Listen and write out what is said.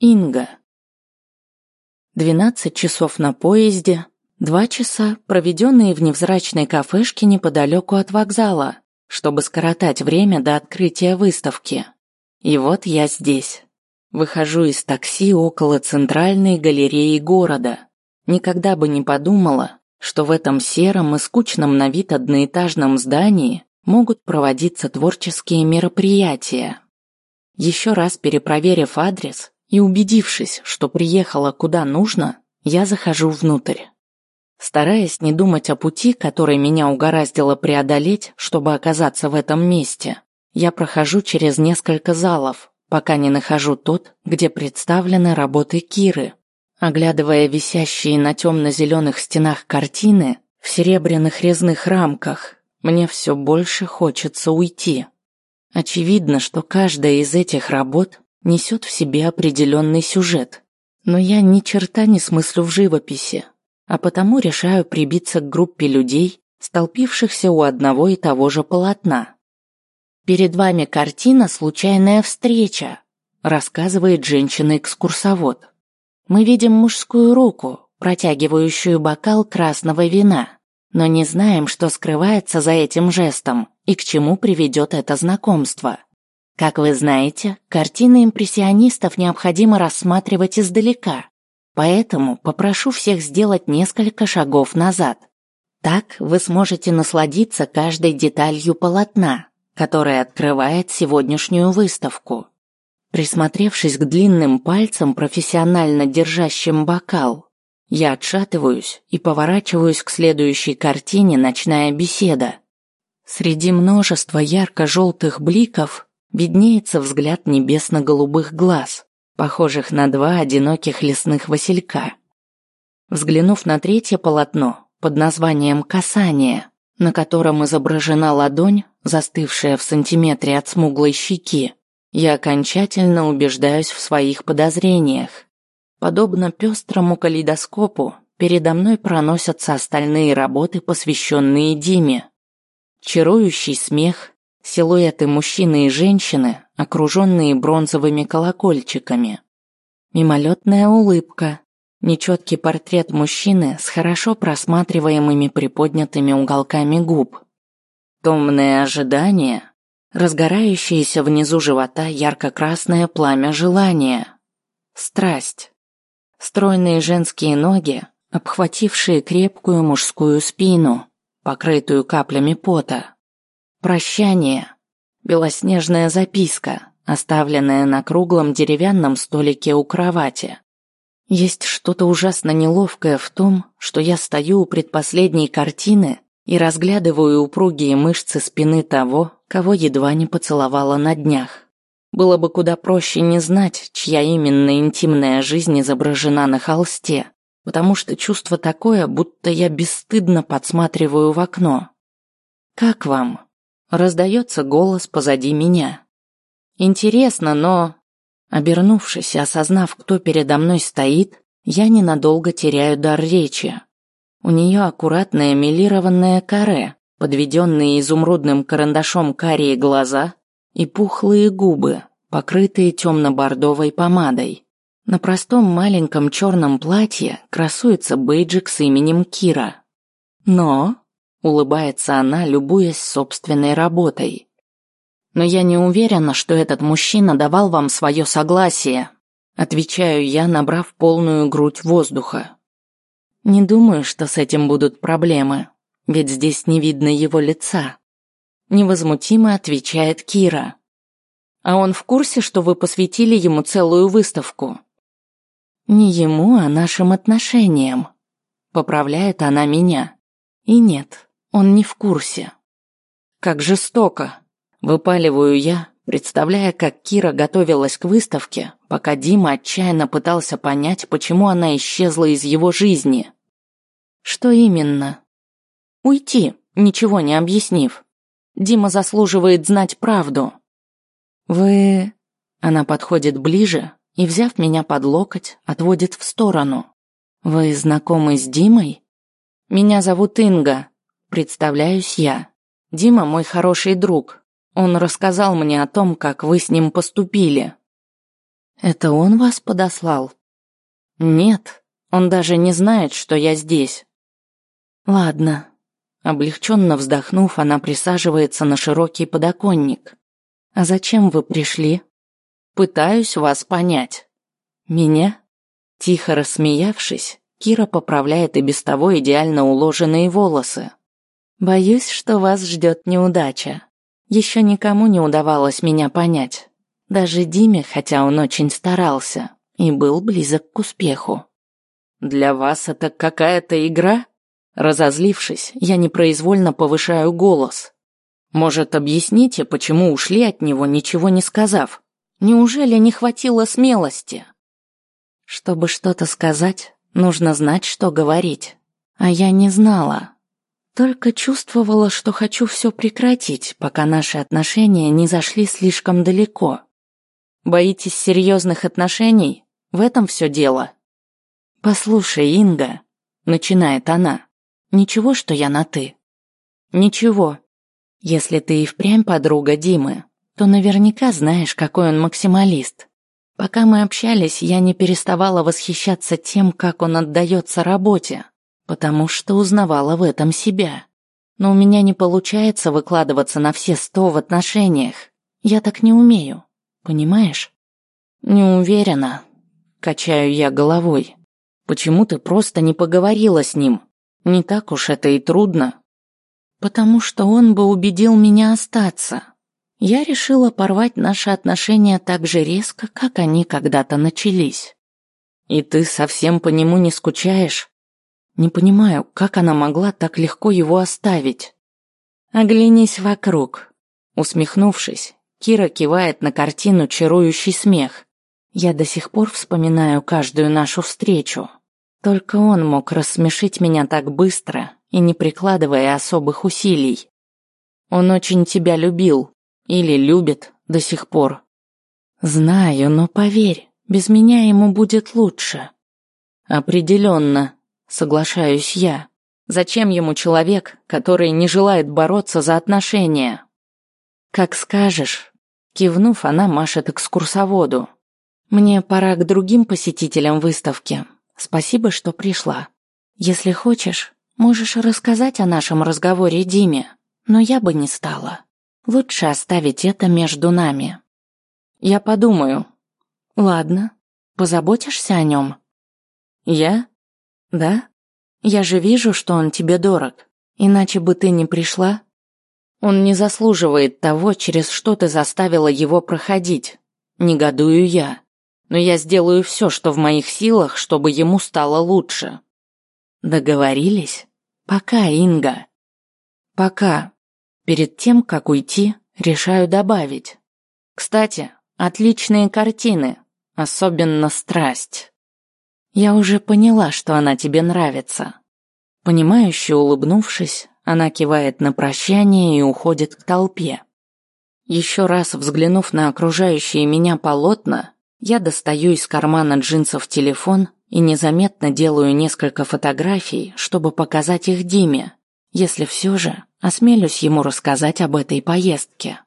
Инга. Двенадцать часов на поезде, два часа, проведенные в невзрачной кафешке неподалеку от вокзала, чтобы скоротать время до открытия выставки. И вот я здесь. Выхожу из такси около центральной галереи города. Никогда бы не подумала, что в этом сером и скучном на вид одноэтажном здании могут проводиться творческие мероприятия. Еще раз перепроверив адрес, и убедившись, что приехала куда нужно, я захожу внутрь. Стараясь не думать о пути, который меня угораздило преодолеть, чтобы оказаться в этом месте, я прохожу через несколько залов, пока не нахожу тот, где представлены работы Киры. Оглядывая висящие на темно-зеленых стенах картины в серебряных резных рамках, мне все больше хочется уйти. Очевидно, что каждая из этих работ несет в себе определенный сюжет. Но я ни черта не смыслю в живописи, а потому решаю прибиться к группе людей, столпившихся у одного и того же полотна. «Перед вами картина «Случайная встреча», рассказывает женщина-экскурсовод. Мы видим мужскую руку, протягивающую бокал красного вина, но не знаем, что скрывается за этим жестом и к чему приведет это знакомство. Как вы знаете, картины импрессионистов необходимо рассматривать издалека, поэтому попрошу всех сделать несколько шагов назад. Так вы сможете насладиться каждой деталью полотна, которая открывает сегодняшнюю выставку. Присмотревшись к длинным пальцам, профессионально держащим бокал, я отшатываюсь и поворачиваюсь к следующей картине «Ночная беседа». Среди множества ярко-желтых бликов виднеется взгляд небесно-голубых глаз, похожих на два одиноких лесных василька. Взглянув на третье полотно под названием «Касание», на котором изображена ладонь, застывшая в сантиметре от смуглой щеки, я окончательно убеждаюсь в своих подозрениях. Подобно пестрому калейдоскопу, передо мной проносятся остальные работы, посвященные Диме. Чарующий смех, Силуэты мужчины и женщины, окруженные бронзовыми колокольчиками. Мимолетная улыбка, нечеткий портрет мужчины с хорошо просматриваемыми приподнятыми уголками губ. Томное ожидание, разгорающееся внизу живота ярко-красное пламя желания. Страсть. Стройные женские ноги, обхватившие крепкую мужскую спину, покрытую каплями пота. Прощание. Белоснежная записка, оставленная на круглом деревянном столике у кровати. Есть что-то ужасно неловкое в том, что я стою у предпоследней картины и разглядываю упругие мышцы спины того, кого едва не поцеловала на днях. Было бы куда проще не знать, чья именно интимная жизнь изображена на холсте, потому что чувство такое, будто я бесстыдно подсматриваю в окно. Как вам? Раздается голос позади меня. Интересно, но... Обернувшись и осознав, кто передо мной стоит, я ненадолго теряю дар речи. У нее аккуратное милированное каре, подведенные изумрудным карандашом карие глаза и пухлые губы, покрытые темно-бордовой помадой. На простом маленьком черном платье красуется бейджик с именем Кира. Но Улыбается она, любуясь собственной работой. Но я не уверена, что этот мужчина давал вам свое согласие. Отвечаю я, набрав полную грудь воздуха. Не думаю, что с этим будут проблемы, ведь здесь не видно его лица. Невозмутимо отвечает Кира. А он в курсе, что вы посвятили ему целую выставку? Не ему, а нашим отношениям. Поправляет она меня. И нет, он не в курсе. Как жестоко. Выпаливаю я, представляя, как Кира готовилась к выставке, пока Дима отчаянно пытался понять, почему она исчезла из его жизни. Что именно? Уйти, ничего не объяснив. Дима заслуживает знать правду. Вы... Она подходит ближе и, взяв меня под локоть, отводит в сторону. Вы знакомы с Димой? Меня зовут Инга, Представляюсь я. Дима мой хороший друг. Он рассказал мне о том, как вы с ним поступили. Это он вас подослал? Нет, он даже не знает, что я здесь. Ладно. Облегченно вздохнув, она присаживается на широкий подоконник. А зачем вы пришли? Пытаюсь вас понять. Меня? Тихо рассмеявшись, Кира поправляет и без того идеально уложенные волосы. Боюсь, что вас ждет неудача. Еще никому не удавалось меня понять. Даже Диме, хотя он очень старался и был близок к успеху. «Для вас это какая-то игра?» Разозлившись, я непроизвольно повышаю голос. «Может, объясните, почему ушли от него, ничего не сказав? Неужели не хватило смелости?» Чтобы что-то сказать, нужно знать, что говорить. А я не знала. Только чувствовала, что хочу все прекратить, пока наши отношения не зашли слишком далеко. Боитесь серьезных отношений? В этом все дело. Послушай, Инга, начинает она. Ничего, что я на ты. Ничего. Если ты и впрямь подруга Димы, то наверняка знаешь, какой он максималист. Пока мы общались, я не переставала восхищаться тем, как он отдается работе, потому что узнавала в этом себя. Но у меня не получается выкладываться на все сто в отношениях. Я так не умею. Понимаешь? Не уверена. Качаю я головой. Почему ты просто не поговорила с ним? Не так уж это и трудно. Потому что он бы убедил меня остаться. Я решила порвать наши отношения так же резко, как они когда-то начались. И ты совсем по нему не скучаешь? Не понимаю, как она могла так легко его оставить. Оглянись вокруг. Усмехнувшись, Кира кивает на картину «Чарующий смех». Я до сих пор вспоминаю каждую нашу встречу. Только он мог рассмешить меня так быстро и не прикладывая особых усилий. Он очень тебя любил. Или любит до сих пор. Знаю, но поверь, без меня ему будет лучше. Определенно, соглашаюсь я. Зачем ему человек, который не желает бороться за отношения? Как скажешь. Кивнув, она машет экскурсоводу. Мне пора к другим посетителям выставки. Спасибо, что пришла. Если хочешь, можешь рассказать о нашем разговоре Диме, но я бы не стала. Лучше оставить это между нами. Я подумаю. Ладно. Позаботишься о нем? Я? Да? Я же вижу, что он тебе дорог. Иначе бы ты не пришла. Он не заслуживает того, через что ты заставила его проходить. Негодую я. Но я сделаю все, что в моих силах, чтобы ему стало лучше. Договорились? Пока, Инга. Пока. Перед тем, как уйти, решаю добавить. Кстати, отличные картины, особенно страсть. Я уже поняла, что она тебе нравится. Понимающе улыбнувшись, она кивает на прощание и уходит к толпе. Еще раз взглянув на окружающие меня полотна, я достаю из кармана джинсов телефон и незаметно делаю несколько фотографий, чтобы показать их Диме, если все же осмелюсь ему рассказать об этой поездке.